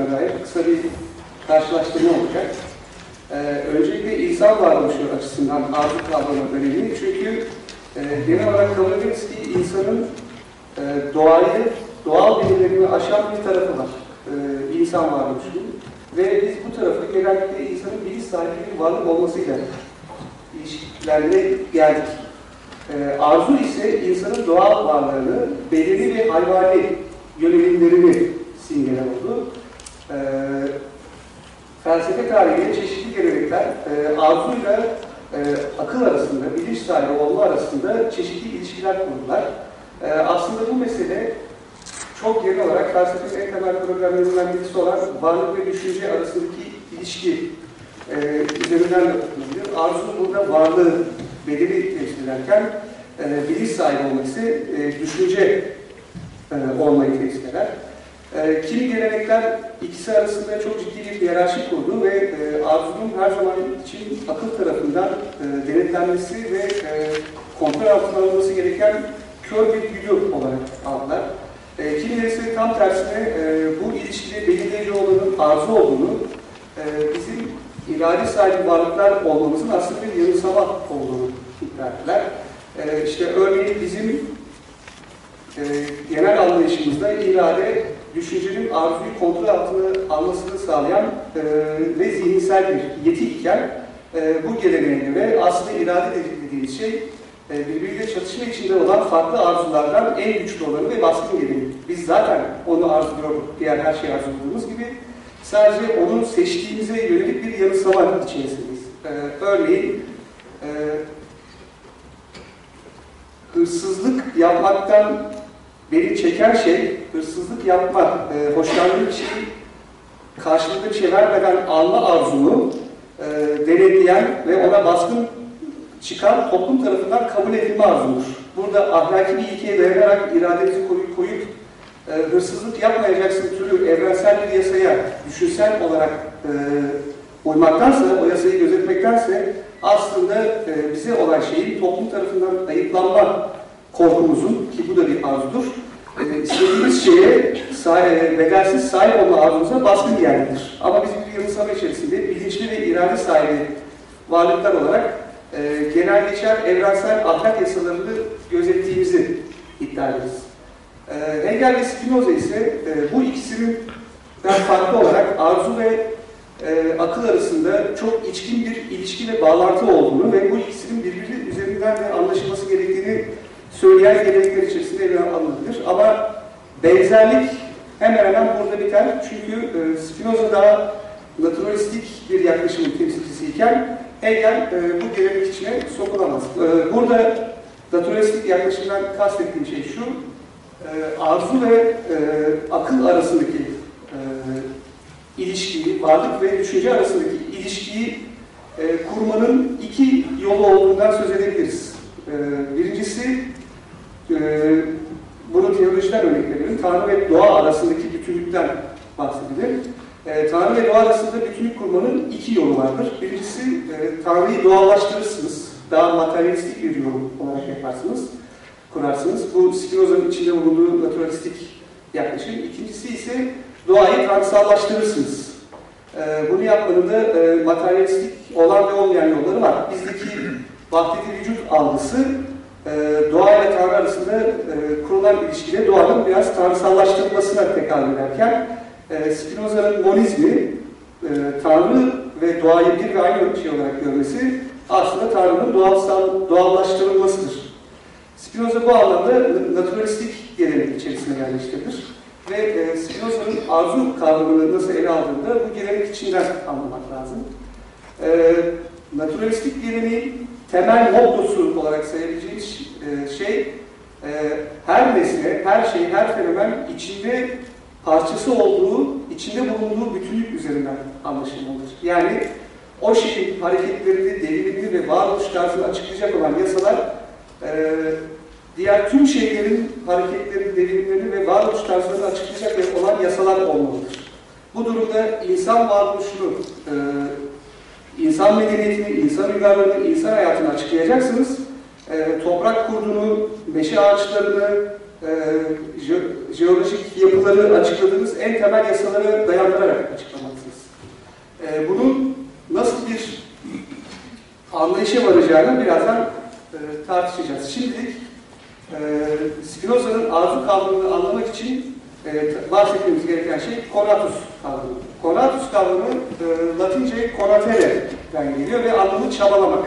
ele aldıklarına dair kısa bir karşılaştırma olacak. Ee, öncelikle insan varoluşu açısından arzu kavramı önemli. Çünkü e, genel olarak kabul ki insanın e, doğayı, doğal bilimlerini aşan bir tarafı var. E, insan varoluşunun. Ve biz bu tarafı genellikle insanın bilinç sahibi bir varlık olmasıyla ilişkilerine geldik. E, arzu ise insanın doğal varlığını, belirli ve hayvani yönelimlerini simgeler oldu. E, tarihinde çeşitli gelenekler e, arzuyla e, akıl arasında, bilinç sahibi olma arasında çeşitli ilişkiler kurdular. E, aslında bu mesele çok genel olarak felsefenin en temel problemlerinden birisi olan varlık ve düşünce arasındaki ilişki e, üzerinden de okunabilir. Arzu burada varlığı bedeli temsil ederken e, bilinç sahibi olmak ise e, düşünce e, olmayı temsil eder. E, kimi gelenekler ikisi arasında çok ciddi bir hiyerarşi kurdu ve e, arzunun her zaman için akıl tarafından e, denetlenmesi ve e, kontrol altına alınması gereken kör bir güdü olarak aldılar. E, kimileri ise tam tersine e, bu ilişkide belirleyici olanın arzu olduğunu, e, bizim irade sahibi varlıklar olmamızın aslında bir yanılsama olduğunu iddia ettiler. E, işte örneğin bizim e, genel anlayışımızda irade, düşüncenin arzuyu kontrol altına almasını sağlayan e, ve zihinsel bir yeti iken e, bu geleneğe göre aslında irade dediğimiz şey e, birbiriyle çatışma içinde olan farklı arzulardan en güçlü olanı ve baskın geleni. Biz zaten onu arzuluyoruz, diğer her şeyi arzuladığımız gibi sadece onun seçtiğimize yönelik bir yanılsama içerisindeyiz. Ee, örneğin e, hırsızlık yapmaktan beni çeken şey, hırsızlık yapmak, e, hoşlandığım şeyi karşılığında bir şey vermeden alma arzunu e, denetleyen ve ona baskın çıkan toplum tarafından kabul edilme arzudur. Burada ahlaki bir ilkeye dayanarak irademizi koyup, koyup e, hırsızlık yapmayacaksın türü evrensel bir yasaya düşünsel olarak e, uymaktansa, o yasayı gözetmektense aslında e, bize olan şeyin toplum tarafından ayıplanma korkumuzun, ki bu da bir arzudur, e, istediğimiz şeye sahip, bedelsiz sahip olma arzumuza baskın gelmektir. Ama biz bir yanılsama içerisinde bilinçli ve irade sahibi varlıklar olarak e, genel geçer evrensel ahlak yasalarını gözettiğimizi iddia ederiz. E, Hegel ve Spinoza ise e, bu ikisinden farklı olarak arzu ve e, akıl arasında çok içkin bir ilişki ve bağlantı olduğunu ve bu ikisinin birbiri üzerinden de anlaşılması gerektiğini söyleyen gelenekler içerisinde ele alınabilir. Ama benzerlik hemen hemen burada biter. Çünkü e, Spinoza daha naturalistik bir yaklaşımın temsilcisiyken Hegel e, bu gelenek içine sokulamaz. E, burada naturalistik yaklaşımdan kastettiğim şey şu, arzu ve akıl arasındaki ilişkiyi, varlık ve düşünce arasındaki ilişkiyi kurmanın iki yolu olduğundan söz edebiliriz. E, birincisi, e, bunu teolojiden örnek verelim, Tanrı ve doğa arasındaki bütünlükten bahsedilir. E, Tanrı ve doğa arasında bütünlük kurmanın iki yolu vardır. Birincisi, e, Tanrı'yı doğallaştırırsınız. Daha materyalistik bir yol olarak yaparsınız, kurarsınız. Bu Spinoza'nın içinde bulunduğu naturalistik yaklaşım. İkincisi ise doğayı tanrısallaştırırsınız. E, bunu yapmanın da e, materyalistik olan ve olmayan yolları var. Bizdeki vahdeti vücut algısı e, doğa ile Tanrı arasında e, kurulan ilişkide doğanın biraz tanrısallaştırılmasına tekabül ederken e, Spinoza'nın monizmi e, Tanrı ve doğayı bir ve aynı şey olarak görmesi aslında Tanrı'nın doğalsal, doğallaştırılmasıdır. Spinoza bu anlamda naturalistik gelenek içerisine yerleştirilir. Ve e, Spinoza'nın arzu kavramını nasıl ele aldığında bu gelenek içinden anlamak lazım. E, naturalistik geleneğin temel mottosu olarak sayabileceğimiz e, şey e, her nesne, her şey, her fenomen içinde parçası olduğu, içinde bulunduğu bütünlük üzerinden anlaşılmalıdır. Yani o şeyin hareketlerini, devinimini ve varoluş tarzını açıklayacak olan yasalar e, diğer tüm şeylerin hareketlerini, devinimlerini ve varoluş tarzlarını açıklayacak olan yasalar olmalıdır. Bu durumda insan varoluşunu, e, insan medeniyetini, insan uygarlığını, insan hayatını açıklayacaksınız. E, toprak kurdunu, meşe ağaçlarını, e, je- jeolojik yapıları açıkladığınız en temel yasalara dayandırarak açıklamaktınız. E, bunun nasıl bir anlayışa varacağını birazdan e, tartışacağız. Şimdilik e, Spinoza'nın arzu kavramını anlamak için e, bahsetmemiz gereken şey conatus kavramı. Conatus kavramı e, Latince conatere'den geliyor ve anlamı çabalamak.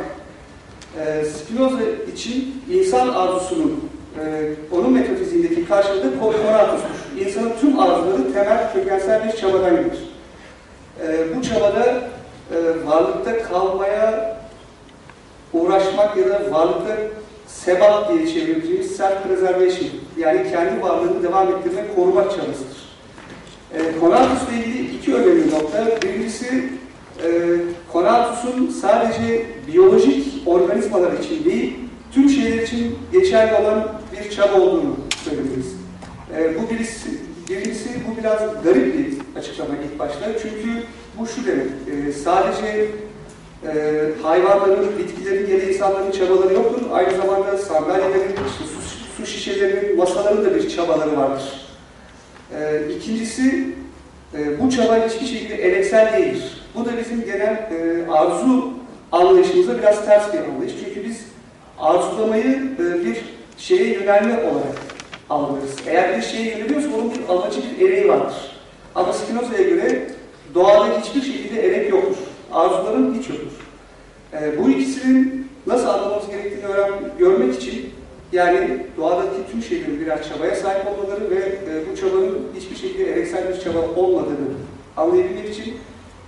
E, Spinoza için insan arzusunun e, onun metafiziğindeki karşılığı conatus'tur. İnsanın tüm arzuları temel kökensel bir çabadan gelir. E, bu çabada e, varlıkta kalmaya uğraşmak ya da varlıkta sebat diye çevireceğimiz self-preservation yani kendi varlığını devam ettirme, korumak çabasıdır. E, Konatus'la ilgili iki önemli nokta. Birincisi e, Konatus'un sadece biyolojik organizmalar için değil, tüm şeyler için geçerli olan bir çaba olduğunu söylemeliyiz. E, bu birisi, birincisi bu biraz garip bir açıklama ilk başta. Çünkü bu şu demek, e, sadece e, hayvanların, bitkilerin ya da insanların çabaları yoktur. Aynı zamanda sandalyelerin, su, su şişelerinin, masaların da bir çabaları vardır. E, ikincisi, e, bu çaba hiçbir şekilde eleksel değildir. Bu da bizim genel e, arzu anlayışımıza biraz ters bir anlayış. Çünkü biz arzulamayı e, bir şeye yönelme olarak algılarız. Eğer bir şeye yöneliyorsa onun bir amacı, bir ereği vardır. Ama Spinoza'ya göre doğada hiçbir şekilde erek yoktur. Arzuların hiç yoktur. E, bu ikisinin nasıl anlamamız gerektiğini öğren, görmek için yani doğadaki tüm şeylerin birer çabaya sahip olmaları ve e, bu çabanın hiçbir şekilde ereksel bir çaba olmadığını anlayabilmek için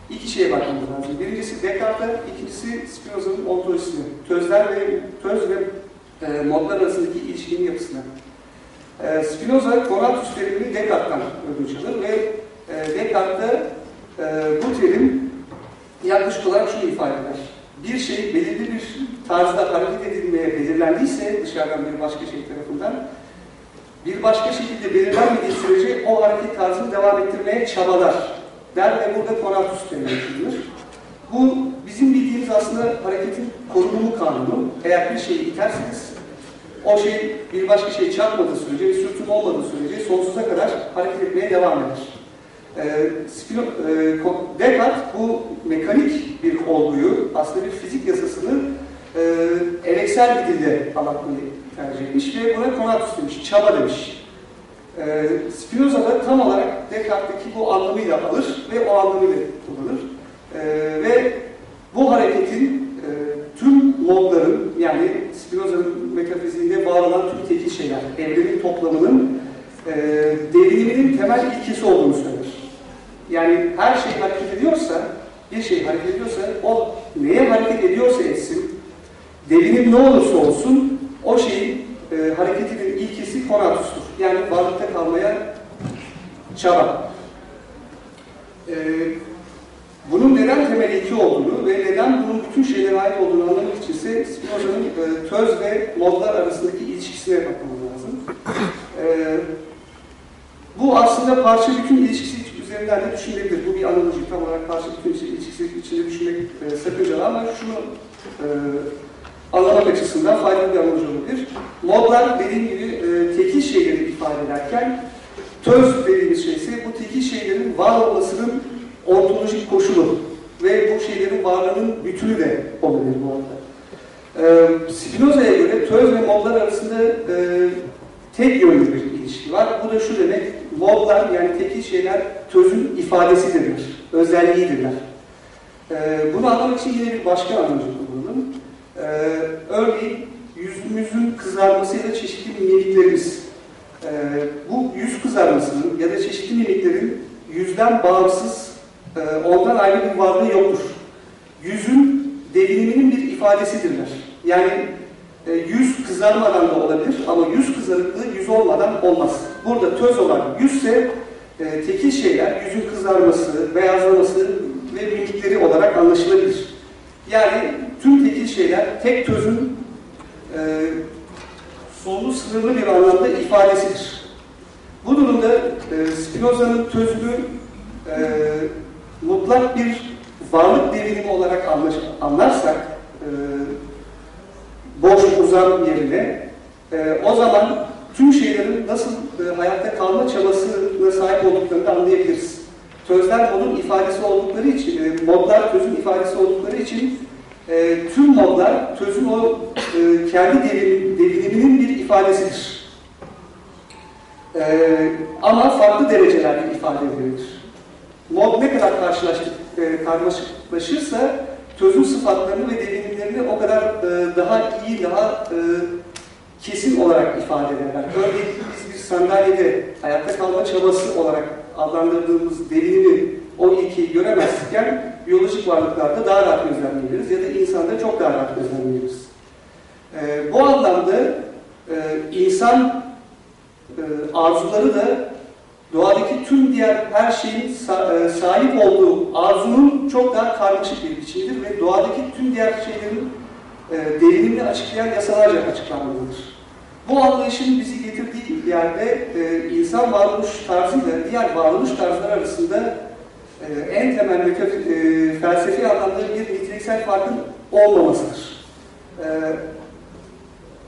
iki şeye bakmamız lazım. Birincisi Descartes'e, ikincisi Spinoza'nın ontolojisine. Tözler ve töz ve e, modlar arasındaki ilişkinin yapısına. E, Spinoza, Conatus terimini Descartes'tan ödünç alır ve e, Descartes'te e, bu terim yaklaşık olarak şunu ifade eder. Bir şey belirli bir tarzda hareket edilmeye belirlendiyse dışarıdan bir başka şey tarafından bir başka şekilde belirlenmediği sürece o hareket tarzını devam ettirmeye çabalar der ve burada konatus denilir. Bu bizim bildiğimiz aslında hareketin korunumu kanunu. Eğer bir şeyi iterseniz o şey bir başka şey çarpmadığı sürece ve sürtünme olmadığı sürece sonsuza kadar hareket etmeye devam eder. Ee, e, Descartes bu mekanik bir olguyu, aslında bir fizik yasasını e, eleksel bir dilde anlatmayı tercih etmiş ve buna konatus demiş, çaba demiş. E, Spinoza da tam olarak Descartes'teki bu anlamıyla alır ve o anlamıyla kullanır. E, ve bu hareketin e, tüm modların, yani Spinoza'nın metafiziğinde var olan tüm tekil şeyler, evrenin toplamının e, devriminin temel ilkesi olduğunu söyler. Yani her şey hareket ediyorsa, bir şey hareket ediyorsa, o neye hareket ediyorsa etsin, devinim ne olursa olsun, o şeyin e, hareketinin ilkesi konatustur. Yani varlıkta kalmaya çaba. E, bunun neden temel ilki olduğunu ve neden bunun bütün şeylere ait olduğunu anlamak için ise Spinoza'nın e, töz ve modlar arasındaki ilişkisine bakmamız lazım. E, bu aslında parça bütün ilişkisi üzerinden de düşünülebilir. Bu bir analoji tam olarak parça bütün ilişkisi içinde düşünmek e, sakıncalı ama şunu e, anlamak açısından faydalı bir analoji olabilir. Modlar dediğim gibi e, tekil şeyleri ifade ederken töz dediğimiz şey ise bu tekil şeylerin var olmasının ontolojik koşulu ve bu şeylerin varlığının bütünü de olabilir bu arada. E, Spinoza'ya göre töz ve modlar arasında e, tek yönlü bir ilişki var. Bu da şu demek, modlar yani tekil şeyler tözün ifadesidirler, özelliğidirler. E, bunu anlamak için yine bir başka analoji kullanalım. E, örneğin yüzümüzün kızarmasıyla çeşitli mimiklerimiz. E, bu yüz kızarmasının ya da çeşitli mimiklerin yüzden bağımsız, e, ondan ayrı bir varlığı yoktur. Yüzün deviniminin bir ifadesidirler. Yani e, yüz kızarmadan da olabilir ama yüz kızarıklığı yüz olmadan olmaz. Burada töz olan yüzse e, tekil şeyler, yüzün kızarması, beyazlaması ve mimikleri olarak anlaşılabilir. Yani tüm tekil şeyler tek tözün e, sonu sınırlı bir anlamda ifadesidir. Bu durumda e, Spinoza'nın tözünü e, mutlak bir varlık devinimi olarak anlarsak boş uzam yerine e, o zaman tüm şeylerin nasıl e, hayatta kalma çabasına sahip olduklarını anlayabiliriz. Tözler modun ifadesi oldukları için, e, modlar tözün ifadesi oldukları için e, tüm modlar tözün o e, kendi devin, deviniminin bir ifadesidir. E, ama farklı derecelerde ifade edilir. Mod ne kadar karşılaştık, e, karmaşıklaşırsa tözün sıfatlarını ve devinimlerini o kadar e, daha iyi, daha e, kesin olarak ifade ederler. Örneğin biz bir sandalyede hayatta kalma çabası olarak adlandırdığımız devinimi o ilkeyi göremezken biyolojik varlıklarda daha rahat gözlemleyebiliriz ya da insanda çok daha rahat gözlemleyebiliriz. E, bu anlamda e, insan e, arzuları da doğadaki tüm diğer her şeyin e, sahip olduğu arzunun çok daha karmaşık bir biçimidir ve doğadaki tüm diğer şeylerin e, derinliğini açıklayan yasalarca açıklanmalıdır. Bu anlayışın bizi getirdiği yerde e, insan varoluş tarzıyla diğer varoluş tarzları arasında en temel metafi- e, felsefi anlamda bir niteliksel farkın olmamasıdır.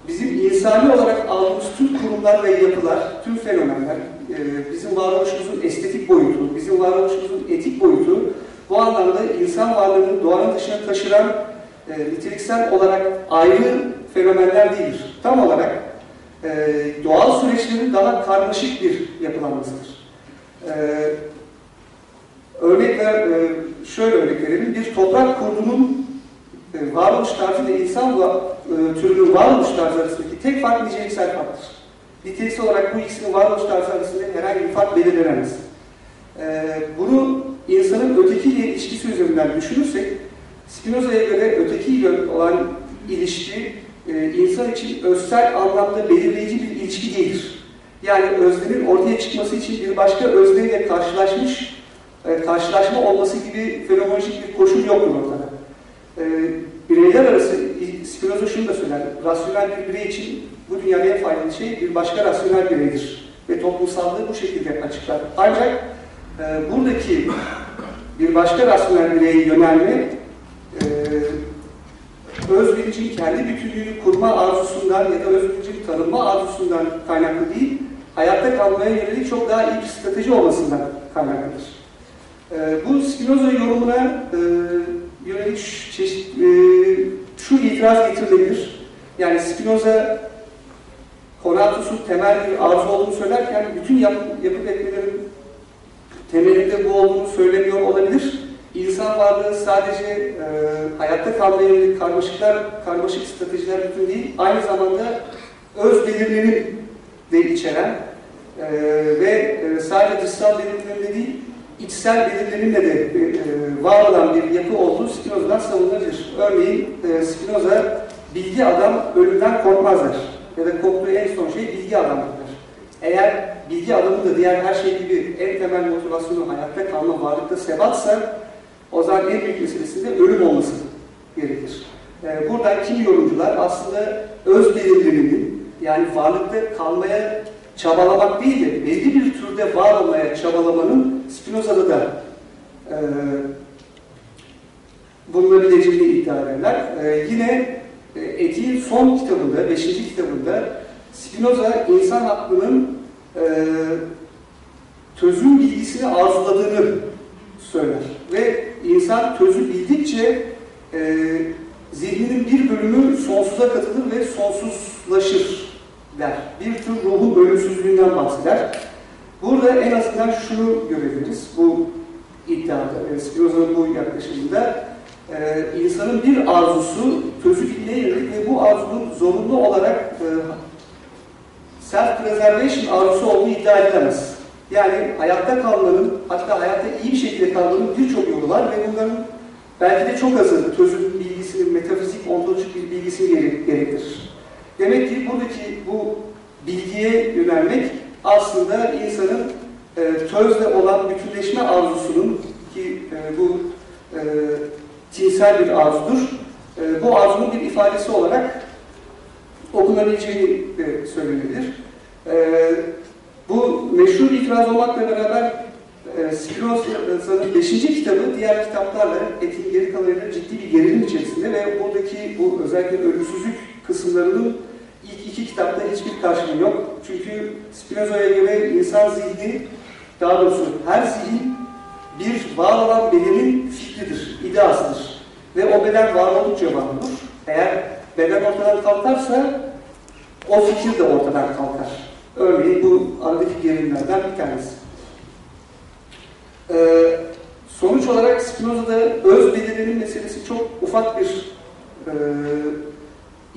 Bizim insani olarak aldığımız tüm kurumlar ve yapılar, tüm fenomenler, e, bizim varoluşumuzun estetik boyutu, bizim varoluşumuzun etik boyutu bu anlamda insan varlığını doğanın dışına taşıran e, niteliksel olarak ayrı fenomenler değildir. Tam olarak e, doğal süreçlerin daha karmaşık bir yapılanmasıdır. E, örnekler, e, şöyle örnek verelim. Bir toprak kurdumunun e, varoluş tarzı ile insan e, türünün varoluş tarzı arasındaki tek fark niceliksel farktır. Niteliksel olarak bu ikisinin varoluş tarzı herhangi bir fark belirlenemez. E, bunu insanın ötekiyle ilişkisi üzerinden düşünürsek, Spinoza'ya göre ötekiyle olan ilişki e, insan için özsel anlamda belirleyici bir ilişki değildir. Yani öznenin ortaya çıkması için bir başka özneyle karşılaşmış, e, karşılaşma olması gibi fenomenolojik bir koşul yoktur ortada. E, bireyler arası, Spinoza şunu da söyler, rasyonel bir birey için bu dünyada en faydalı şey bir başka rasyonel bireydir. Ve toplumsallığı bu şekilde açıklar. Ancak e, buradaki bir başka rasyonel bireye yönelme, e, öz bilincin kendi bütünlüğünü kurma arzusundan ya da öz bilincin tanınma arzusundan kaynaklı değil, hayatta kalmaya yönelik çok daha iyi bir strateji olmasından kaynaklıdır. E, bu Spinoza yorumuna e, yönelik şu, çeşit, e, şu itiraz getirilebilir. Yani Spinoza Konatus'un temel bir arzu olduğunu söylerken bütün yap, yapıp etmelerin temelinde bu olduğunu söylemiyor olabilir. İnsan varlığı sadece e, hayatta kalmaya yönelik karmaşıklar, karmaşık stratejiler bütün değil, aynı zamanda öz belirlerini de içeren e, ve e, sadece dışsal belirlerimle değil, içsel belirlerimle de e, var olan bir yapı olduğu Spinoza'dan savunulabilir. Örneğin e, Spinoza, bilgi adam ölümden korkmazlar. Ya da korktuğu en son şey bilgi adamıdır. Eğer bilgi adamı da diğer her şey gibi en temel motivasyonu hayatta kalma, varlıkta sebatsa o zaman en büyük meselesi de ölüm olması gerekir. Ee, buradan kim yorumcular aslında öz belirleminin yani varlıkta kalmaya çabalamak değil de belli bir türde var olmaya çabalamanın Spinoza'da da e, bulunabileceğini iddia ederler. E, yine e, son kitabında, beşinci kitabında Spinoza insan aklının e, tözün bilgisini arzuladığını söyler. Ve insan tözü bildikçe e, zihninin bir bölümü sonsuza katılır ve sonsuzlaşır der. Bir tür ruhu bölümsüzlüğünden bahseder. Burada en azından şunu görebiliriz bu iddiada, e, Spinoza'nın bu yaklaşımında e, insanın bir arzusu tözü yönelik ve bu arzunun zorunlu olarak e, self-preservation arzusu olduğu iddia edilemez. Yani hayatta kalmanın, hatta hayatta iyi bir şekilde kalmanın birçok yolu var ve bunların belki de çok azı tözün bilgisini, metafizik, ontolojik bir bilgisini gerektirir. Demek ki buradaki bu bilgiye yönelmek aslında insanın e, tözle olan bütünleşme arzusunun ki e, bu e, tinsel bir arzudur. E, bu arzunun bir ifadesi olarak okunabileceğini de söylenebilir. E, bu meşhur itiraz olmakla beraber e, Spinoza'nın 5. kitabı diğer kitaplarla etiğin geri kalanıyla ciddi bir gerilim içerisinde ve buradaki bu özellikle ölümsüzlük kısımlarının ilk iki kitapta hiçbir karşılığı yok. Çünkü Spinoza'ya göre insan zihni, daha doğrusu her zihin bir var olan bedenin fikridir, ideasıdır. Ve o beden var oldukça var olur. Eğer beden ortadan kalkarsa o fikir de ortadan kalkar. Örneğin bu aradaki gerilimlerden bir tanesi. Ee, sonuç olarak Spinoza'da öz bedeninin meselesi çok ufak bir e,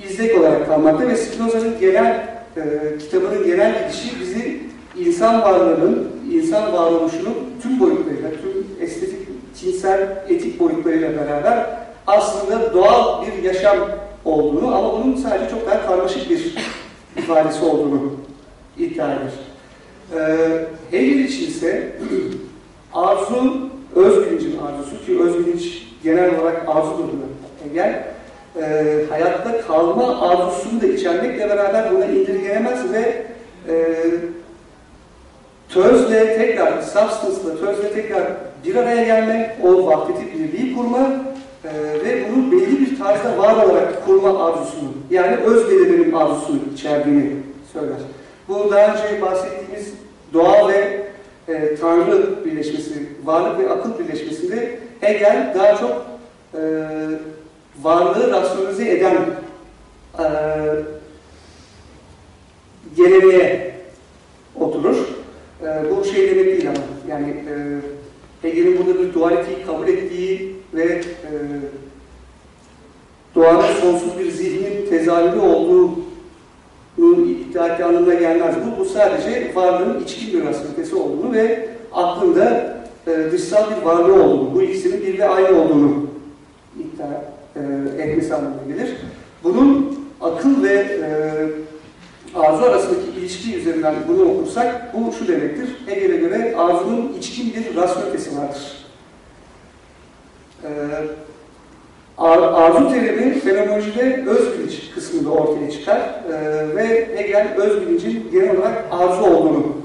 izlek olarak kalmakta ve Spinoza'nın genel e, kitabının genel gidişi bizi insan varlığının, insan varoluşunun tüm boyutlarıyla, tüm estetik, cinsel, etik boyutlarıyla beraber aslında doğal bir yaşam olduğunu ama bunun sadece çok daha karmaşık bir ifadesi olduğunu iddia eder. Ee, Hegel için ise arzu, öz bilincin arzusu ki öz bilinç genel olarak arzudur Hegel, e, hayatta kalma arzusunu da içermekle beraber buna indirgenemez ve e, tözle tekrar, substance'la tözle tekrar bir araya gelmek, o vahdeti birliği kurma e, ve bunu belli bir tarzda var olarak kurma arzusunu, yani öz bedeninin arzusunu içerdiğini söyler. Bu daha önce bahsettiğimiz doğa ve e, Tanrı birleşmesi, varlık ve akıl birleşmesinde Hegel daha çok e, varlığı rasyonize eden e, geleneğe oturur. E, bu şey demek değil ama yani e, Hegel'in burada bir dualiteyi kabul ettiği ve e, doğanın sonsuz bir zihnin tezahürü olduğu iddia ettiği anlamına gelmez. Bu, bu sadece varlığın içkin bir rasyonitesi olduğunu ve aklında e, dışsal bir varlığı olduğunu, bu ikisinin bir ve aynı olduğunu iddia e, etmesi anlamına gelir. Bunun akıl ve e, arzu arasındaki ilişki üzerinden bunu okursak bu şu demektir. Hegel'e göre arzunun içkin bir rasyonitesi vardır. E, ar arzu terimi fenomenolojide öz bilinç kısmında ortaya çıkar e, ve Hegel öz bilincin genel olarak arzu olduğunu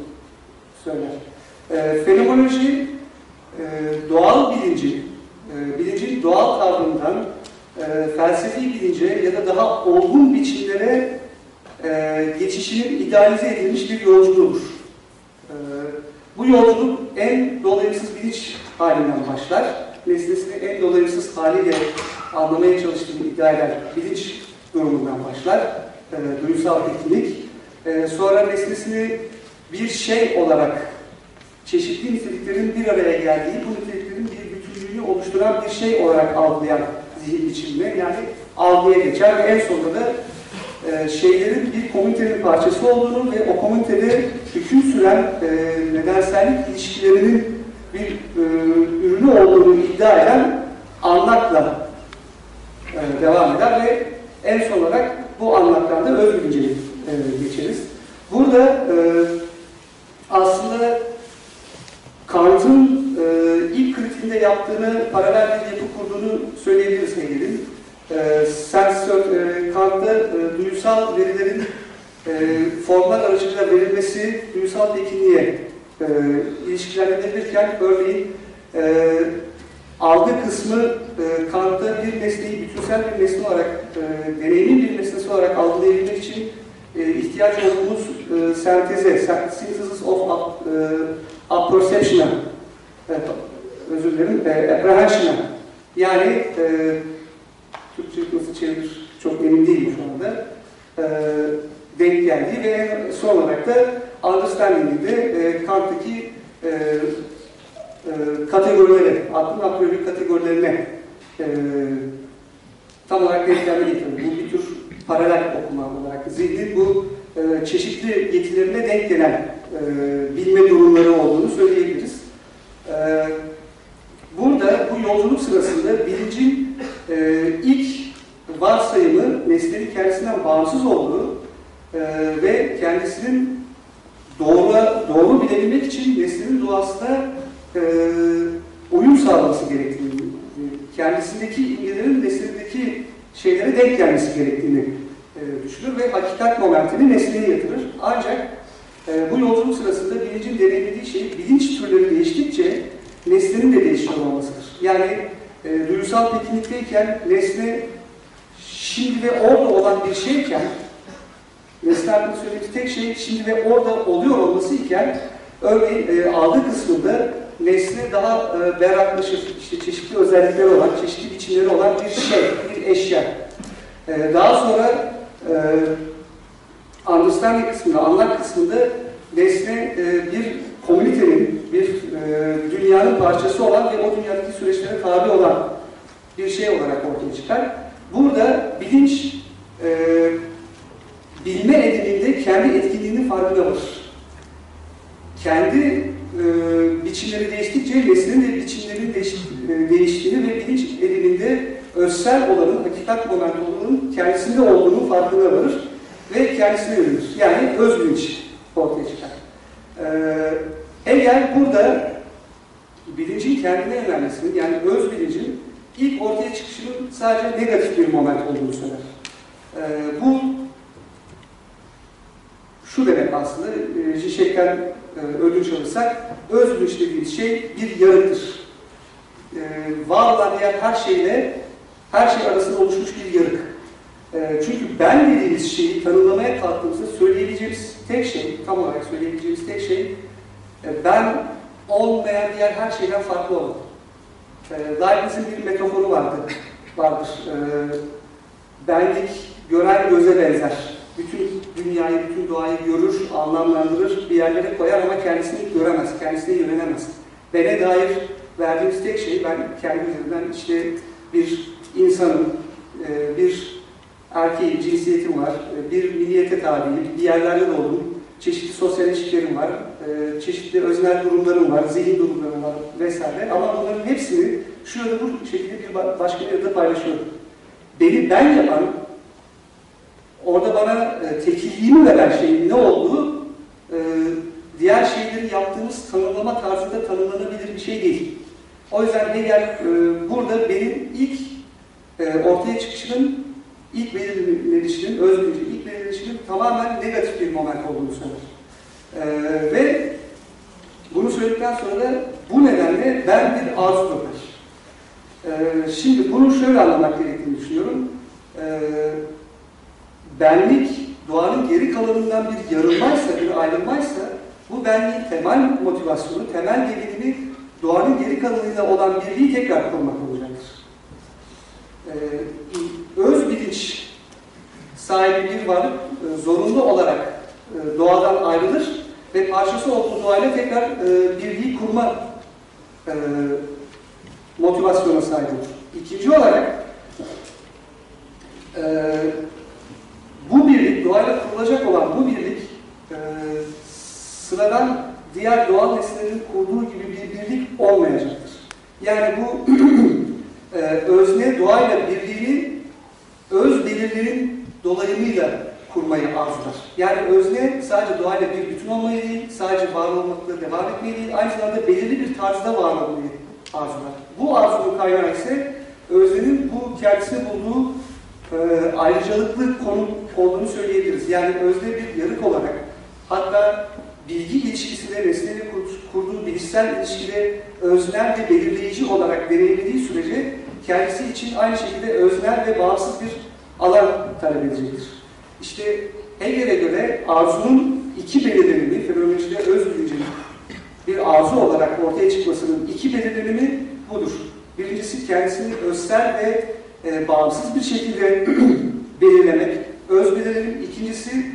söyler. E, fenomenoloji e, doğal bilinci, e, bilincin doğal kavramından e, felsefi bilince ya da daha olgun biçimlere e, geçişinin idealize edilmiş bir yolculuğudur. E, bu yolculuk en dolayısız bilinç halinden başlar. Nesnesini en dolayısız haliyle anlamaya çalıştığını iddia eder bilinç durumundan başlar. E, duysal teknik. E, sonra nesnesini bir şey olarak çeşitli niteliklerin bir araya geldiği, bu niteliklerin bir bütünlüğünü oluşturan bir şey olarak algılayan zihin biçimine yani algıya geçer ve en sonunda da e, şeylerin bir komünitenin parçası olduğunu ve o komünitede hüküm süren e, nedensellik ilişkilerinin bir e, ürünü olduğunu iddia eden anlatla e, devam eder ve en son olarak bu anlattan da öz bilince e, geçeriz. Burada e, aslında Kant'ın e, ilk kritiğinde yaptığını, paralel bir yapı kurduğunu söyleyebiliriz Hegel'in. E, sensör, e, Kant'ta e, duysal verilerin e, formlar aracılığıyla verilmesi duysal tekinliğe e, ilişkilendirilebilirken örneğin e, algı kısmı e, Kant'ta bir nesneyi bütünsel bir nesne olarak, e, deneyimin bir nesnesi olarak algılayabilmek için e, ihtiyaç olduğumuz e, senteze, synthesis of up, e, apperception'a, evet, özür dilerim, e, apprehension'a, yani e, Türkçe nasıl çevirir çok emin değilim şu anda, e, denk geldiği ve son olarak da understanding'de e, Kant'taki e, e, kategorileri, aklın a priori kategorilerine e, tam olarak denk gelme getiriyor. Bu bir tür paralel okuma olarak zihnin bu e, çeşitli yetilerine denk gelen e, bilme durumları olduğunu söyleyebiliriz. E, burada bu yolculuk sırasında bilincin e, ilk varsayımı nesnenin kendisinden bağımsız olduğu e, ve kendisinin doğru, doğru bilebilmek için nesnenin doğasına e, uyum sağlaması gerektiğini, kendisindeki imgelerin nesnedeki şeylere denk gelmesi gerektiğini e, düşünür ve hakikat momentini nesneye yatırır. Ancak e, bu yolculuk sırasında bilincin deneyimlediği şey bilinç türleri değiştikçe nesnenin de değişiyor olmasıdır. Yani e, duygusal teknikteyken nesne şimdi ve orada olan bir şeyken nesne söylediğimiz tek şey şimdi ve orada oluyor olması iken örneğin e, algı kısmında nesne daha e, berraklaşır, işte çeşitli özellikleri olan, çeşitli biçimleri olan bir şey, bir eşya. E, daha sonra e, understanding kısmında, anlam kısmında nesne e, bir parçası olan ve o dünyadaki süreçlere tabi olan bir şey olarak ortaya çıkar. Burada bilinç e, bilme ediminde kendi etkinliğinin farkına varır. Kendi e, biçimleri değiştikçe nesnenin de biçimlerinin değiş, e, değiştiğini ve bilinç ediminde özsel olanın, hakikat momentumunun kendisinde olduğunu farkına varır ve kendisine yönelir. Yani öz bilinç ortaya çıkar. Ee, Hegel burada bilincin kendine yönelmesinin, yani öz bilincin ilk ortaya çıkışının sadece negatif bir moment olduğunu söyler. Ee, bu şu demek aslında, e, Zizek'ten e, ödünç alırsak, öz bilinç dediğimiz şey bir yarıktır. E, var olan diğer her şeyle, her şey arasında oluşmuş bir yarık. E, çünkü ben dediğimiz şeyi tanımlamaya kalktığımızda söyleyebileceğimiz tek şey, tam olarak söyleyebileceğimiz tek şey, e, ben olmayan diğer her şeyden farklı olan. E, Leibniz'in bir metaforu vardı, vardır. E, benlik gören göze benzer. Bütün dünyayı, bütün doğayı görür, anlamlandırır, bir yerlere koyar ama kendisini göremez, kendisine yönelemez. Bene dair verdiğimiz tek şey, ben kendi üzerimden işte bir insanım, e, bir erkeğim, cinsiyetim var, e, bir milliyete tabiyim, bir yerlerde doğdum, çeşitli sosyal ilişkilerim var, e, çeşitli öznel durumlarım var, zihin durumlarım var vesaire. Ama bunların hepsini şu ya da bu şekilde bir başka bir yerde paylaşıyorum. Beni ben yapan, orada bana e, tekilliğimi veren şeyin ne olduğu e, diğer şeyleri yaptığımız tanımlama tarzında tanımlanabilir bir şey değil. O yüzden Hegel burada benim ilk e, ortaya çıkışının, ilk belirlenişinin, öz bilinci, ilk belirlenişinin tamamen negatif bir moment olduğunu söyler. E, ve bunu söyledikten sonra da bu nedenle ben bir arzudur. E, şimdi bunu şöyle anlamak gerektiğini düşünüyorum. E, benlik doğanın geri kalanından bir yarılmaysa, bir ayrılmaysa bu benliğin temel motivasyonu, temel gerilimi doğanın geri kalanıyla olan birliği tekrar kurmak olacaktır. Ee, öz bilinç sahibi bir varlık e, zorunlu olarak e, doğadan ayrılır ve parçası olduğu doğayla tekrar e, birliği kurma e, motivasyona sahip olur. İkinci olarak e, bu birlik, doğayla kurulacak olan bu birlik e, sıradan diğer doğal nesnelerin kurduğu gibi bir birlik olmayacaktır. Yani bu e, özne doğayla birliğini öz belirlerin dolayımıyla kurmayı arzular. Yani özne sadece doğayla bir bütün olmayı değil, sadece var olmakla devam etmeyi değil, aynı zamanda belirli bir tarzda var olmayı arzular. Bu arzunun kaynağı ise öznenin bu kendisine bulduğu e, ayrıcalıklı konu olduğunu söyleyebiliriz. Yani özne bir yarık olarak hatta bilgi ilişkisinde nesneyle kurduğu bilişsel ilişkide öznel ve belirleyici olarak deneyimlediği sürece kendisi için aynı şekilde öznel ve bağımsız bir alan talep edecektir. İşte Hegel'e göre arzunun iki belirlenimi, fenomenolojide öz bilincin bir arzu olarak ortaya çıkmasının iki belirlenimi budur. Birincisi kendisini özsel ve e, bağımsız bir şekilde belirlemek, öz belirlenim. İkincisi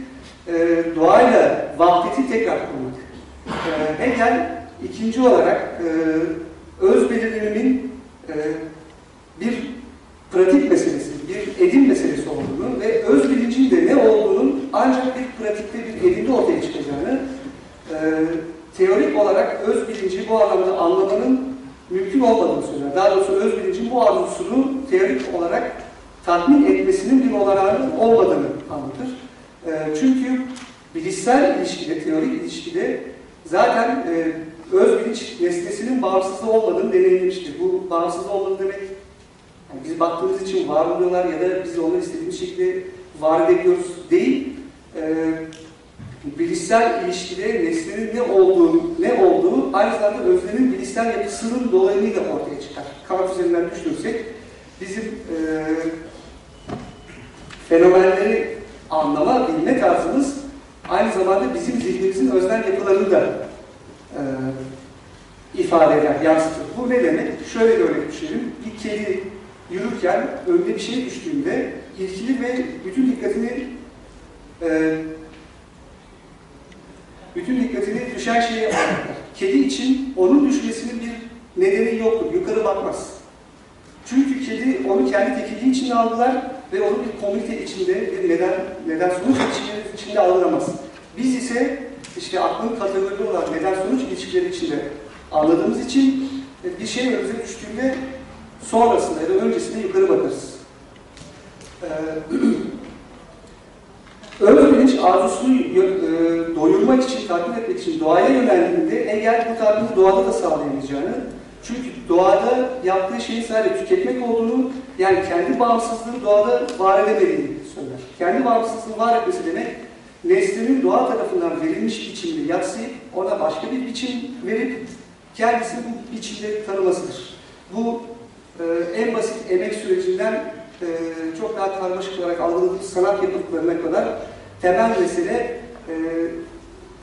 e, doğayla vahdeti tekrar kurmak. E, Hegel ikinci olarak e, öz belirlenimin e, bir pratik meselesi, bir edin meselesi olduğunu ve öz bilincin de ne olduğunun ancak bir pratikte bir edinde ortaya çıkacağını e, teorik olarak öz bilinci bu anlamda anlamanın mümkün olmadığını söyler. Daha doğrusu öz bilincin bu arzusunu teorik olarak tatmin etmesinin bir olanağının olmadığını anlatır. E, çünkü bilişsel ilişkide, teorik ilişkide zaten e, öz bilinç nesnesinin bağımsızlığı olmadığını deneyimlemiştir. Bu bağımsızlığı olmadığı demek yani biz baktığımız için var oluyorlar ya da biz onları istediğimiz şekilde var edebiliyoruz değil. E, bilişsel ilişkide nesnenin ne olduğu, ne olduğu aynı zamanda öznenin bilişsel yapısının dolayıyla ortaya çıkar. Kant üzerinden düşünürsek bizim e, fenomenleri anlama, bilme tarzımız aynı zamanda bizim zihnimizin öznel yapılarını da e, ifade eder, yansıtır. Bu ne demek? Şöyle bir örnek düşünelim. Bir kedi yürürken önüne bir şey düştüğünde ilgili ve bütün dikkatini e, bütün dikkatini düşen şeye. Kedi için onun düşmesinin bir nedeni yoktur. Yukarı bakmaz. Çünkü kedi onu kendi tekilliği içinde algılar ve onu bir komünite içinde, bir neden, neden sonuç ilişkileri içinde algılamaz. Biz ise işte aklın kategorileri olan neden sonuç ilişkileri içinde anladığımız için bir şey önümüze düştüğünde sonrasında ya da öncesinde yukarı bakarız. Ee, Öz bilinç arzusunu e, doyurmak için, tatmin etmek için doğaya yöneldiğinde Hegel bu tatmini doğada da sağlayamayacağını, çünkü doğada yaptığı şeyin sadece tüketmek olduğunu, yani kendi bağımsızlığını doğada var edemediğini söyler. Kendi bağımsızlığını var etmesi demek, nesnenin doğa tarafından verilmiş biçimde yatsıyıp ona başka bir biçim verip kendisini bu biçimde tanımasıdır. Bu e, en basit emek sürecinden e, çok daha karmaşık olarak algıladığı sanat yapıtlarına kadar temel mesele e,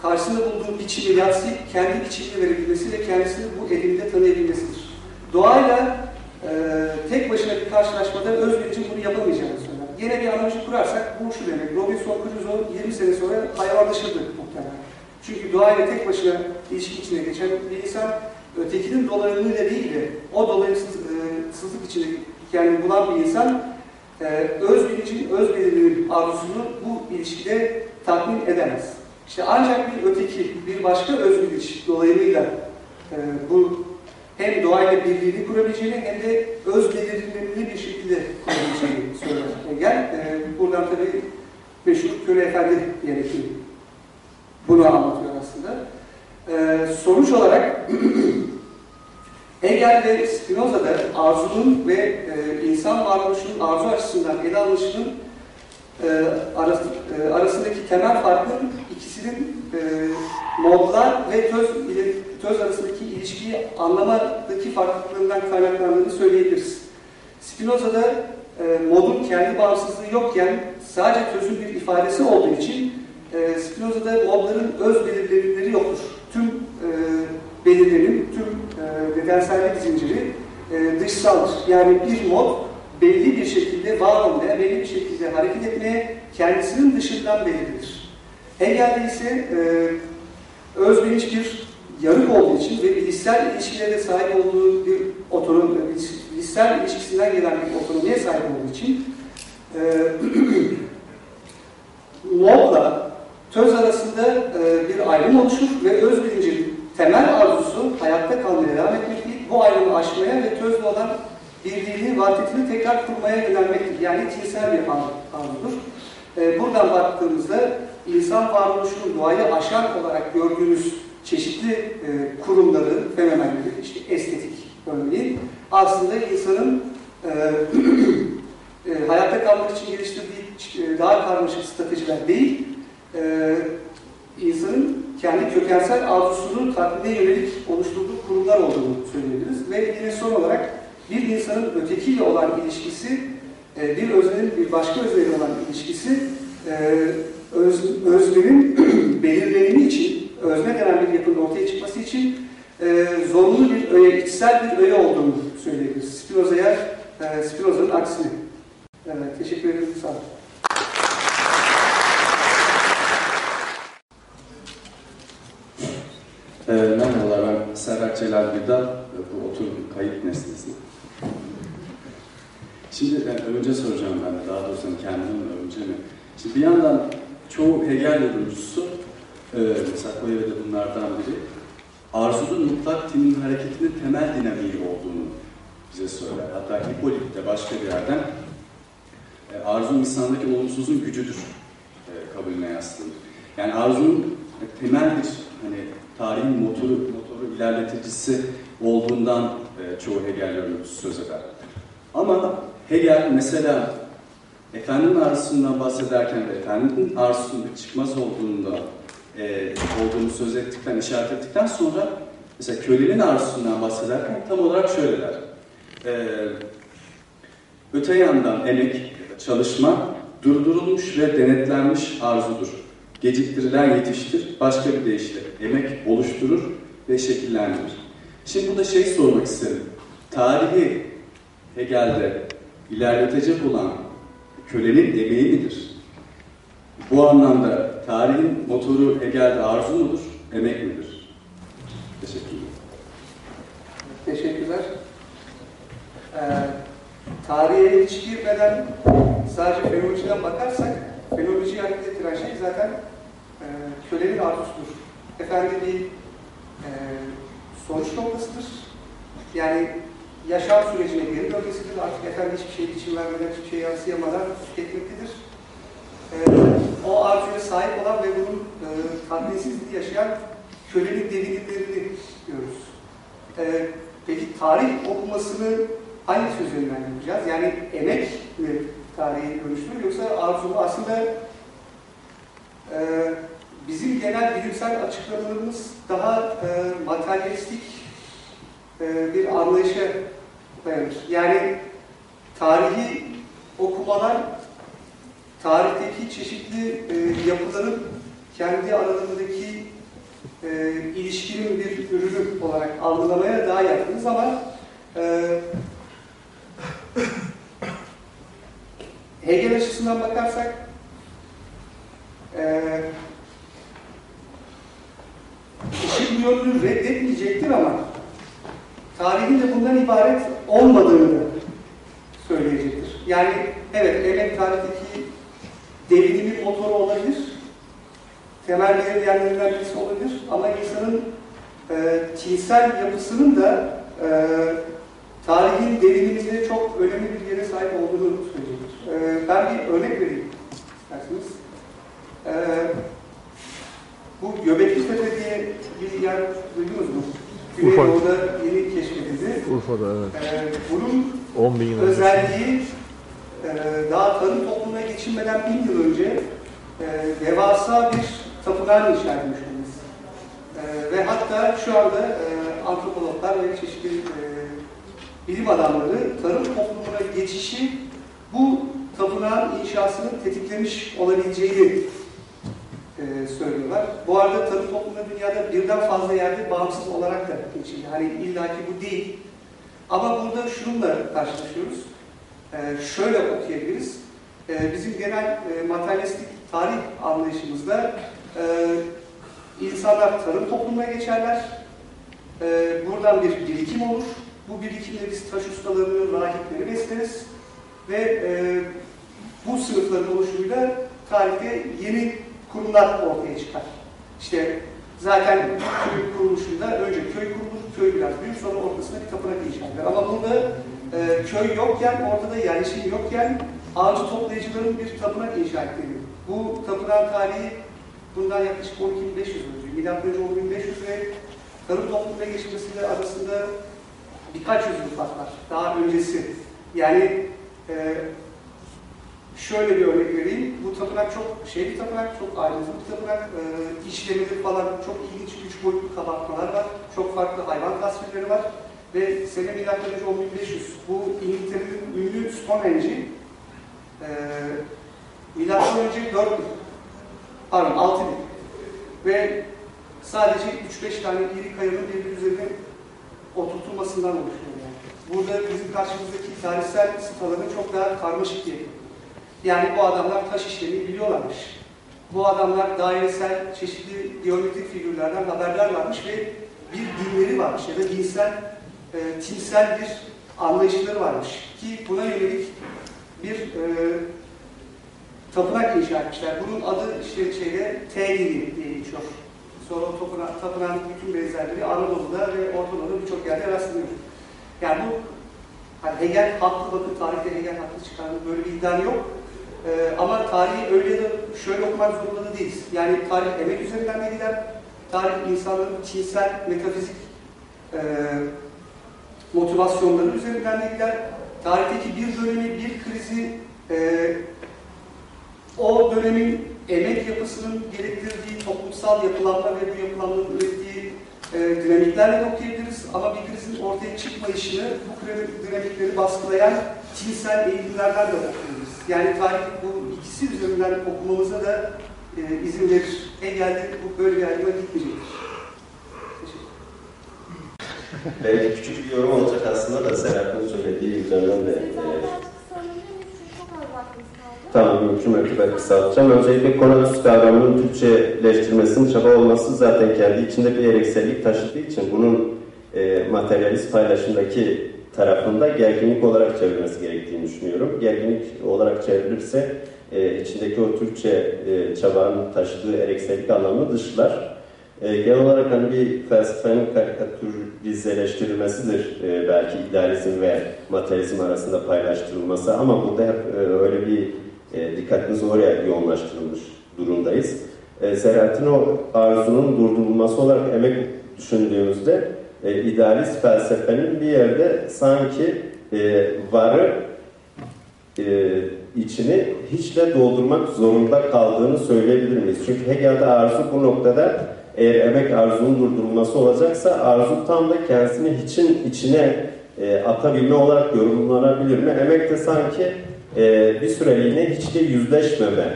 karşısında bulduğu biçimi yatsıyıp kendi biçimini verebilmesi ve kendisini bu elimde tanıyabilmesidir. Doğayla e, tek başına bir karşılaşmada öz bilincin bunu yapamayacağını söyler. Yine bir analoji kurarsak bu şu demek. Robinson Crusoe 20 sene sonra hayvanlaşırdı muhtemelen. Çünkü doğayla tek başına ilişki içine geçen bir insan ötekinin dolayımıyla değil de o dolayımsızlık içinde kendini bulan bir insan e, öz bilincin, öz belirlinin arzusunu bu ilişkide tatmin edemez. İşte ancak bir öteki, bir başka öz bilinç dolayımıyla e, bu hem doğayla birliğini kurabileceğini hem de öz belirlenimli bir şekilde kurabileceğini söyler Hegel. E, buradan tabii meşhur Köle Efendi diyerek bunu anlatıyor aslında. E, sonuç olarak Ve Spinoza'da arzunun ve e, insan varoluşunun arzu açısından ele alışının e, arası, e, arasındaki temel farkın ikisinin e, modlar ve töz, ile, töz arasındaki ilişkiyi anlamadaki farklılıklarından kaynaklandığını söyleyebiliriz. Spinoza'da e, modun kendi bağımsızlığı yokken sadece tözün bir ifadesi olduğu için e, Spinoza'da modların öz belirlenimleri yoktur. Tüm e, belirlenim, tüm e, nedensellik zinciri e, dışsaldır. Yani bir mod belli bir şekilde var olmaya, belli bir şekilde hareket etmeye kendisinin dışından belirlidir. Hegel'de ise e, öz bilinç bir yarık olduğu için ve bilişsel ilişkilere sahip olduğu bir otonom, bilişsel ilişkisinden gelen bir otonomiye sahip olduğu için e, modla töz arasında e, bir ayrım oluşur ve öz bilincin temel arzusu hayatta kalmaya devam etmek değil, bu ayrımı aşmaya ve tözle olan birliğini, vahdetini tekrar kurmaya yönelmektir. Yani tinsel bir arzudur. Ee, buradan baktığımızda insan varoluşunun doğayı aşan olarak gördüğümüz çeşitli e, kurumları, fenomenleri, işte estetik örneğin, aslında insanın e, e, hayatta kalmak için geliştirdiği e, daha karmaşık stratejiler değil, e, insanın kendi kökensel arzusunu tatmine yönelik oluşturduğu kurumlar olduğunu söyleyebiliriz. Ve yine son olarak bir insanın ötekiyle olan ilişkisi, e, bir öznenin bir başka özneyle olan ilişkisi, e, öz, öznenin belirlenimi için, özne denen bir yapının ortaya çıkması için e, zorunlu bir öğe, içsel bir öğe olduğunu söyleyebiliriz. Spinoza'ya, Spinoza'nın aksine. Evet, teşekkür ederim. Sağ olun. E, merhabalar, ben Serhat Celal Gıda, bu oturum kayıt nesnesi. Şimdi ben önce soracağım ben de, daha doğrusu kendimden önce mi? Şimdi bir yandan çoğu Hegel yorumcusu, e, mesela Koya de bunlardan biri, arzunun mutlak tinin hareketinin temel dinamiği olduğunu bize söyler. Hatta Hippolyt'te başka bir yerden e, arzu insandaki olumsuzun gücüdür e, kabulüne yaslınır. Yani arzunun temel bir hani tarihin motoru, motoru ilerleticisi olduğundan e, çoğu Hegel yorumcusu söz eder. Ama Hegel mesela efendinin arzusundan bahsederken ve efendinin arzusunun çıkmaz olduğunda e, olduğunu söz ettikten, işaret ettikten sonra mesela kölenin arzusundan bahsederken tam olarak şöyle der. E, öte yandan emek, çalışma durdurulmuş ve denetlenmiş arzudur. Geciktirilen yetiştir, başka bir deyişle emek oluşturur ve şekillendirir. Şimdi burada şey sormak isterim. Tarihi Hegel'de ilerletecek olan kölenin emeği midir? Bu anlamda tarihin motoru Hegel'de arzu mudur, emek midir? Teşekkürler. Teşekkürler. Ee, tarihe hiç girmeden sadece fenolojiden bakarsak, fenolojiyi hareket ettiren şey zaten e, kölenin arzusudur. Efendi bir e, sonuç noktasıdır. Yani yaşam sürecine geri dönmesidir. Artık efendi hiçbir şey için vermeden, hiçbir şey yansıyamadan tüketmektedir. E, o arzuya sahip olan ve bunun e, tatminsizliği yaşayan kölenin devinimlerini görürüz. Ee, peki tarih okumasını hangi söz üzerinden yapacağız? Yani emek mi tarihi dönüştürür yoksa arzu? Aslında e, bizim genel bilimsel açıklamalarımız daha e, materyalistik e, bir anlayışa dayanır. Yani tarihi okumalar tarihteki çeşitli e, yapıların kendi aralarındaki e, ilişkinin bir ürünü olarak algılamaya daha yakınız ama e, Hegel açısından bakarsak e, işin yönünü reddetmeyecektir ama tarihin de bundan ibaret olmadığını söyleyecektir. Yani evet emek tarihteki devrimin motoru olabilir, temel belirleyenlerinden birisi olabilir ama insanın e, tinsel yapısının da e, tarihin derinliğinde çok önemli bir yere sahip olduğunu söyleyecektir. E, ben bir örnek vereyim isterseniz. E, bu Göbekli Tepe diye bir yer duydunuz mu? Güneydoğu'da yeni keşfedildi. Urfa'da evet. E, bunun 10 bin özelliği e, daha tarım toplumuna geçilmeden bin yıl önce e, devasa bir tapınağı inşa etmiş olması. E, ve hatta şu anda e, antropologlar ve çeşitli e, bilim adamları tarım toplumuna geçişi bu tapınağın inşasını tetiklemiş olabileceğini e, söylüyorlar. Bu arada tarım toplumunda dünyada birden fazla yerde bağımsız olarak da geçildi. Hani illaki bu değil. Ama burada şununla karşılaşıyoruz. Ee, şöyle okuyabiliriz. Ee, bizim genel e, materyalistik tarih anlayışımızda e, insanlar tarım toplumuna geçerler. Ee, buradan bir birikim olur. Bu birikimle biz taş ustalarını, rahipleri besleriz. Ve e, bu sınıfların oluşumuyla tarihte yeni kurumlar ortaya çıkar. İşte zaten köy kuruluşunda önce köy kurulur, köy biraz büyür, sonra ortasında bir tapınak inşa eder. Ama bunda e, köy yokken, ortada yerleşim yokken avcı toplayıcıların bir tapınak inşa ettiğini. Bu tapınağın tarihi bundan yaklaşık 12.500 önce, milattan önce 10.500 ve tarım toplumuna geçmesiyle arasında birkaç yüzyıl fark var. Daha öncesi. Yani e, şöyle bir örnek vereyim. Bu tapınak çok şey bir tapınak, çok ayrıntılı bir tapınak. E, işlemeleri falan çok ilginç, üç boyutlu kabartmalar var. Çok farklı hayvan tasvirleri var. Ve sene milattan önce 10.500. Bu İngiltere'nin ünlü Stonehenge'i e, milattan önce 4000 pardon 6000 ve sadece 3-5 tane iri kayanın birbiri üzerine oturtulmasından oluşuyor yani. Burada bizim karşımızdaki tarihsel sıfaların çok daha karmaşık diye. Yani bu adamlar taş işlemeyi biliyorlarmış. Bu adamlar dairesel çeşitli geometrik figürlerden haberdarlarmış ve bir dinleri varmış ya da dinsel, e, tinsel bir anlayışları varmış. Ki buna yönelik bir e, tapınak inşa etmişler. Bunun adı işte şeyde T-Dini diye geçiyor. Sonra o tapına, tapınağın bütün benzerleri Anadolu'da ve Orta birçok yerde rastlanıyor. Yani bu hani Hegel haklı bakın tarihte Hegel haklı çıkardı böyle bir iddia yok. Ee, ama tarihi öyle ya da şöyle okumak zorunda da değiliz. Yani tarih emek üzerinden de gider. Tarih insanların tinsel, metafizik e, motivasyonları üzerinden de gider. Tarihteki bir dönemi, bir krizi e, o dönemin emek yapısının gerektirdiği toplumsal yapılanma ve bu yapılanmanın ürettiği e, dinamiklerle de okuyabiliriz. Ama bir krizin ortaya çıkmayışını, bu dinamikleri baskılayan tinsel eğilimlerden de okuyabiliriz. Yani tarih bu ikisi üzerinden okumamıza da e, izin verir. Hegel'de bu böyle bir ayrıma gitmeyecektir. Teşekkür Belki küçük bir yorum olacak aslında da Serap'ın söylediği üzerinden de. e, Tamam, mümkün mertebe kısaltacağım. Öncelikle koronavirüs kavramının Türkçeleştirmesinin çaba olması zaten kendi içinde bir gereksellik taşıdığı için bunun e, materyalist paylaşımdaki tarafında gerginlik olarak çevrilmesi gerektiğini düşünüyorum. Gerginlik olarak çevrilirse e, içindeki o Türkçe e, çabanın taşıdığı ereksellik anlamını dışlar. E, genel olarak hani bir felsefenin karikatürizeleştirilmesidir e, belki idealizm ve materyalizm arasında paylaştırılması ama burada hep e, öyle bir e, dikkatimiz oraya yoğunlaştırılmış durumdayız. E, Selahattin o arzunun durdurulması olarak emek düşündüğümüzde e, idealist felsefenin bir yerde sanki e, varı e, içini hiçle doldurmak zorunda kaldığını söyleyebilir miyiz? Çünkü Hegel'de arzu bu noktada eğer emek arzunun durdurulması olacaksa arzu tam da kendisini hiçin içine e, atabilme olarak yorumlanabilir mi? Emek de sanki e, bir süreliğine hiçle yüzleşmeme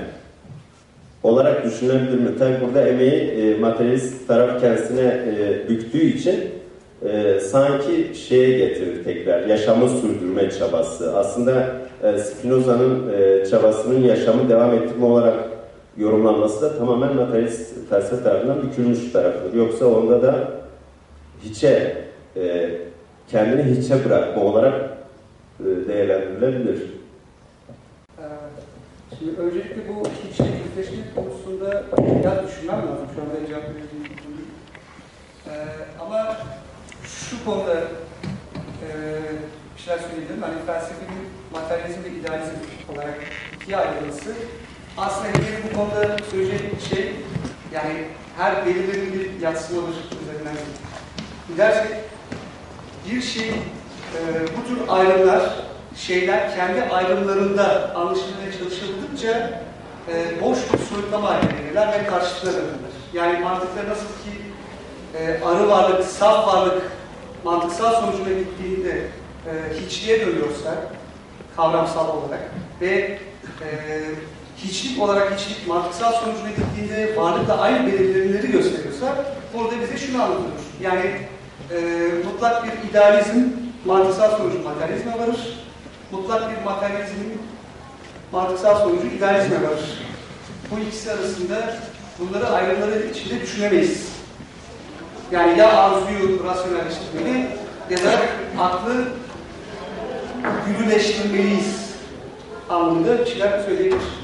olarak düşünülebilir mi? Tabi burada emeği e, materyalist taraf kendisine e, büktüğü için e, sanki şeye getirir tekrar, yaşamı sürdürme çabası. Aslında e, Spinoza'nın e, çabasının yaşamı devam ettirme olarak yorumlanması da tamamen materyalist felsefe tarafından bükülmüş tarafıdır. Yoksa onda da hiçe, e, kendini hiçe bırakma olarak e, değerlendirilebilir. Ee, Şimdi öncelikle bu hiçle yüzleşme konusunda biraz düşünmem lazım. Şu anda cevap değil. Ee, ama şu konuda e, bir şeyler söyleyebilirim. Hani felsefenin materyalizm ve idealizm olarak ikiye ayrılması aslında Hegel'in bu konuda söyleyeceği şey yani her belirlerin bir yatsımadır üzerinden. Dersek bir şey e, bu tür ayrımlar şeyler kendi ayrımlarında anlaşılmaya çalışıldıkça e, boş bir soyutlama haline ve karşılıklar aranır. Yani mantıkta nasıl ki e, arı varlık, saf varlık mantıksal sonucuna gittiğinde e, hiçliğe dönüyorsa kavramsal olarak ve e, hiçlik olarak hiçlik mantıksal sonucuna gittiğinde varlıkla aynı belirlenimleri gösteriyorsa burada bize şunu anlatıyor. Yani e, mutlak bir idealizm mantıksal sonucu materyalizme varır. Mutlak bir materyalizmin mantıksal sonucu idealizme varır. Bu ikisi arasında bunları ayrımları içinde düşünemeyiz. Yani ya arzuyu rasyonelleştirmeli ya da aklı güdüleştirmeliyiz anlamında bir şeyler söyleyebilir.